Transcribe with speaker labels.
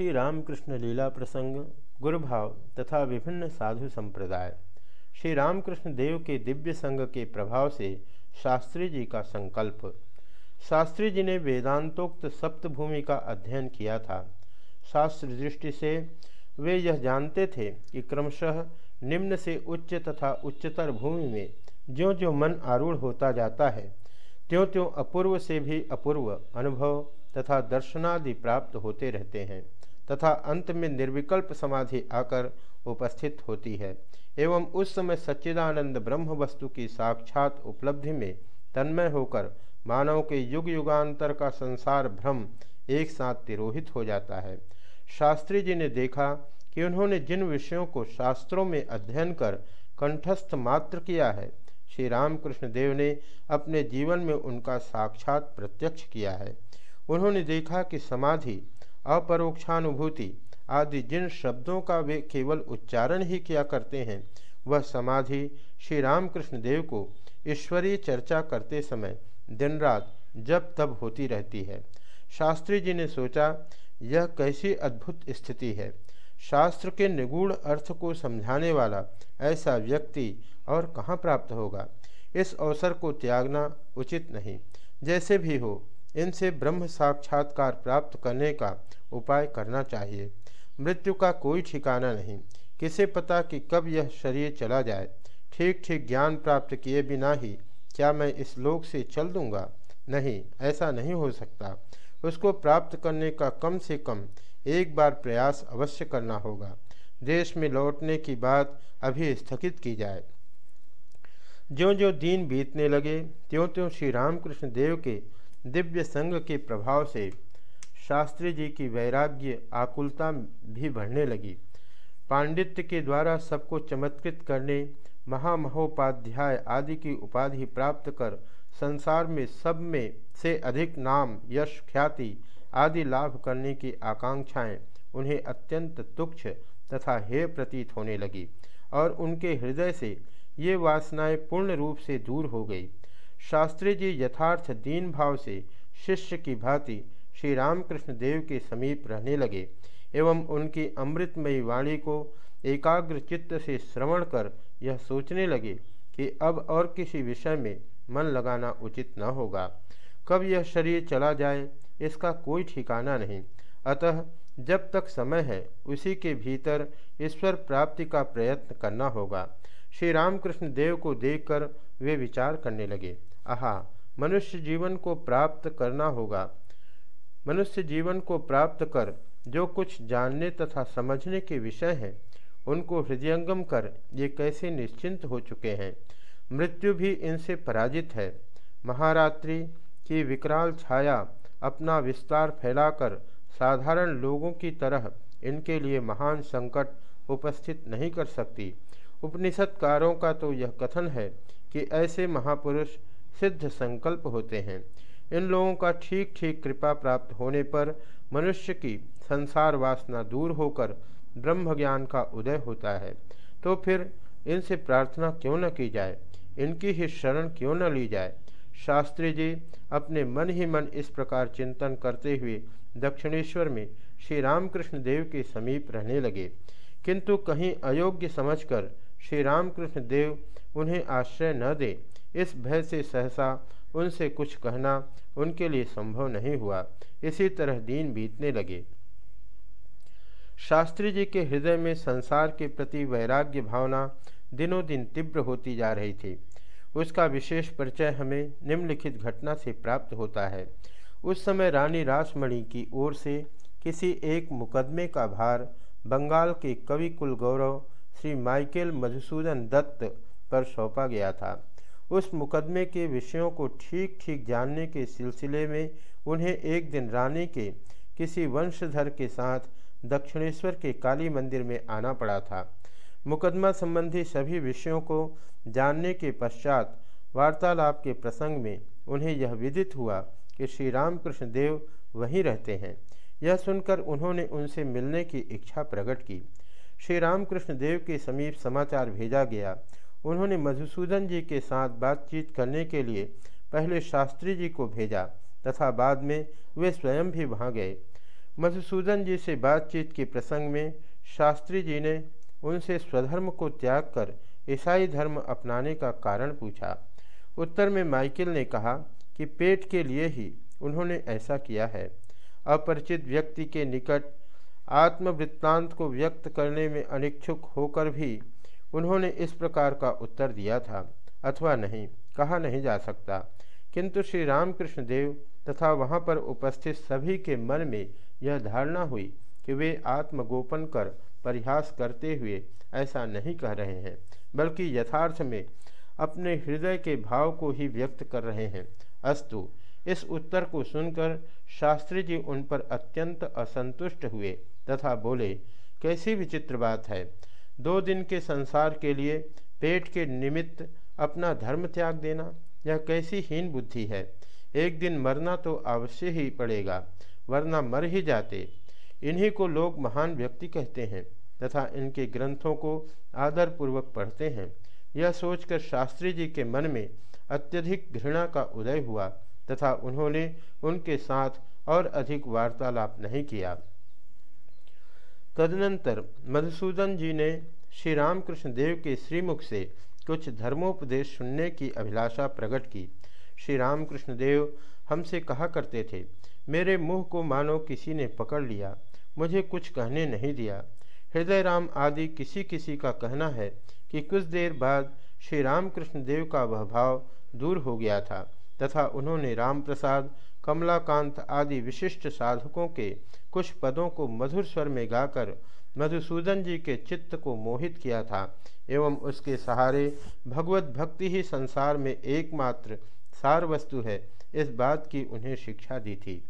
Speaker 1: श्री रामकृष्ण लीला प्रसंग, गुरुभाव तथा विभिन्न साधु संप्रदाय। श्री रामकृष्ण देव के दिव्य संग के प्रभाव से शास्त्री जी का संकल्प। शास्त्री जी ने वेदांतोक्त सप्तभूमि का अध्ययन किया था। शास्त्र दृष्टि से वे यह जानते थे कि क्रमशः निम्न से उच्च तथा उच्चतर भूमि में ज्यो ज्यो मन आरूढ़ होता जाता है त्यों त्यों अपूर्व से भी अपूर्व अनुभव तथा दर्शनादि प्राप्त होते रहते हैं। तथा अंत में निर्विकल्प समाधि आकर उपस्थित होती है। एवं उस समय सच्चिदानंद ब्रह्म वस्तु की साक्षात उपलब्धि में तन्मय होकर मानव के युग युगांतर का संसार भ्रम एक साथ तिरोहित हो जाता है। शास्त्री जी ने देखा कि उन्होंने जिन विषयों को शास्त्रों में अध्ययन कर कंठस्थ मात्र किया है, श्री रामकृष्ण देव ने अपने जीवन में उनका साक्षात प्रत्यक्ष किया है। उन्होंने देखा कि समाधि अपरोक्षानुभूति आदि जिन शब्दों का वे केवल उच्चारण ही किया करते हैं, वह समाधि श्री रामकृष्ण देव को ईश्वरीय चर्चा करते समय दिन रात जब तब होती रहती है। शास्त्री जी ने सोचा, यह कैसी अद्भुत स्थिति है। शास्त्र के निगूढ़ अर्थ को समझाने वाला ऐसा व्यक्ति और कहाँ प्राप्त होगा? इस अवसर को त्यागना उचित नहीं। जैसे भी हो इनसे ब्रह्म साक्षात्कार प्राप्त करने का उपाय करना चाहिए। मृत्यु का कोई ठिकाना नहीं। किसे पता कि कब यह शरीर चला जाए। ठीक ठीक ज्ञान प्राप्त किए बिना ही क्या मैं इस लोक से चल दूँगा? नहीं, ऐसा नहीं हो सकता। उसको प्राप्त करने का कम से कम एक बार प्रयास अवश्य करना होगा। देश में लौटने की बात अभी स्थगित की जाए। ज्यो ज्यो दिन बीतने लगे त्यों त्यों श्री रामकृष्ण देव के दिव्य संग के प्रभाव से शास्त्री जी की वैराग्य आकुलता भी बढ़ने लगी। पांडित्य के द्वारा सबको चमत्कृत करने, महामहोपाध्याय आदि की उपाधि प्राप्त कर संसार में सब में से अधिक नाम, यश, ख्याति आदि लाभ करने की आकांक्षाएँ उन्हें अत्यंत तुक्ष तथा हेय प्रतीत होने लगी और उनके हृदय से ये वासनाएँ पूर्ण रूप से दूर हो गई। शास्त्री जी यथार्थ दीन भाव से शिष्य की भांति श्री रामकृष्ण देव के समीप रहने लगे एवं उनकी अमृतमयी वाणी को एकाग्र चित्त से श्रवण कर यह सोचने लगे कि अब और किसी विषय में मन लगाना उचित न होगा। कब यह शरीर चला जाए, इसका कोई ठिकाना नहीं। अतः जब तक समय है, उसी के भीतर ईश्वर प्राप्ति का प्रयत्न करना होगा। श्री रामकृष्ण देव को देखकर वे विचार करने लगे। आहा, मनुष्य जीवन को प्राप्त करना होगा। मनुष्य जीवन को प्राप्त कर जो कुछ जानने तथा समझने के विषय हैं, उनको हृदयंगम कर ये कैसे निश्चिंत हो चुके हैं। मृत्यु भी इनसे पराजित है। महारात्रि की विकराल छाया अपना विस्तार फैलाकर साधारण लोगों की तरह इनके लिए महान संकट उपस्थित नहीं कर सकती। उपनिषदकारों का तो यह कथन है कि ऐसे महापुरुष सिद्ध संकल्प होते हैं। इन लोगों का ठीक ठीक कृपा प्राप्त होने पर मनुष्य की संसार वासना दूर होकर ब्रह्म ज्ञान का उदय होता है। तो फिर इनसे प्रार्थना क्यों न की जाए? इनकी ही शरण क्यों न ली जाए? शास्त्री जी अपने मन ही मन इस प्रकार चिंतन करते हुए दक्षिणेश्वर में श्री रामकृष्ण देव के समीप रहने लगे। किंतु कहीं अयोग्य समझकर श्री रामकृष्ण देव उन्हें आश्रय न दे इस भय से सहसा उनसे कुछ कहना उनके लिए संभव नहीं हुआ। इसी तरह दिन बीतने लगे। शास्त्री जी के हृदय में संसार के प्रति वैराग्य भावना दिनों दिन तीव्र होती जा रही थी। उसका विशेष परिचय हमें निम्नलिखित घटना से प्राप्त होता है। उस समय रानी रासमणि की ओर से किसी एक मुकदमे का भार बंगाल के कवि कुल गौरव श्री माइकेल मधुसूदन दत्त पर सौंपा गया था। उस मुकदमे के विषयों को ठीक ठीक जानने के सिलसिले में उन्हें एक दिन रानी के किसी वंशधर के साथ दक्षिणेश्वर के काली मंदिर में आना पड़ा था। मुकदमा संबंधी सभी विषयों को जानने के पश्चात वार्तालाप के प्रसंग में उन्हें यह विदित हुआ कि श्री रामकृष्ण देव वहीं रहते हैं। यह सुनकर उन्होंने उनसे मिलने की इच्छा प्रकट की। श्री रामकृष्ण देव के समीप समाचार भेजा गया उन्होंने मधुसूदन जी के साथ बातचीत करने के लिए पहले शास्त्री जी को भेजा तथा बाद में वे स्वयं भी वहाँ गए। मधुसूदन जी से बातचीत के प्रसंग में शास्त्री जी ने उनसे स्वधर्म को त्याग कर ईसाई धर्म अपनाने का कारण पूछा। उत्तर में माइकल ने कहा कि पेट के लिए ही उन्होंने ऐसा किया है। अपरिचित व्यक्ति के निकट आत्मवृत्तांत को व्यक्त करने में अनिच्छुक होकर भी उन्होंने इस प्रकार का उत्तर दिया था, अथवा नहीं, कहा नहीं जा सकता। किंतु श्री रामकृष्ण देव तथा वहाँ पर उपस्थित सभी के मन में यह धारणा हुई कि वे आत्मगोपन कर परिहास करते हुए ऐसा नहीं कह रहे हैं, बल्कि यथार्थ में अपने हृदय के भाव को ही व्यक्त कर रहे हैं। अस्तु, इस उत्तर को सुनकर शास्त्री जी उन पर अत्यंत असंतुष्ट हुए तथा बोले, कैसी विचित्र बात है दो दिन के संसार के लिए पेट के निमित्त अपना धर्म त्याग देना, यह कैसी हीन बुद्धि है। एक दिन मरना तो अवश्य ही पड़ेगा, वरना मर ही जाते। इन्हीं को लोग महान व्यक्ति कहते हैं तथा इनके ग्रंथों को आदरपूर्वक पढ़ते हैं। यह सोचकर शास्त्री जी के मन में अत्यधिक घृणा का उदय हुआ तथा उन्होंने उनके साथ और अधिक वार्तालाप नहीं किया। तदनंतर मधुसूदन जी ने श्री रामकृष्ण देव के श्रीमुख से कुछ धर्मोपदेश सुनने की अभिलाषा प्रकट की। श्री रामकृष्ण देव हमसे कहा करते थे, मेरे मुँह को मानो किसी ने पकड़ लिया, मुझे कुछ कहने नहीं दिया। हृदय राम आदि किसी किसी का कहना है कि कुछ देर बाद श्री रामकृष्ण देव का वह भाव दूर हो गया था, तथा उन्होंने राम प्रसाद कमलाकांत आदि विशिष्ट साधकों के कुछ पदों को मधुर स्वर में गाकर मधुसूदन जी के चित्त को मोहित किया था, एवं उसके सहारे भगवत भक्ति ही संसार में एकमात्र सार वस्तु है, इस बात की उन्हें शिक्षा दी थी।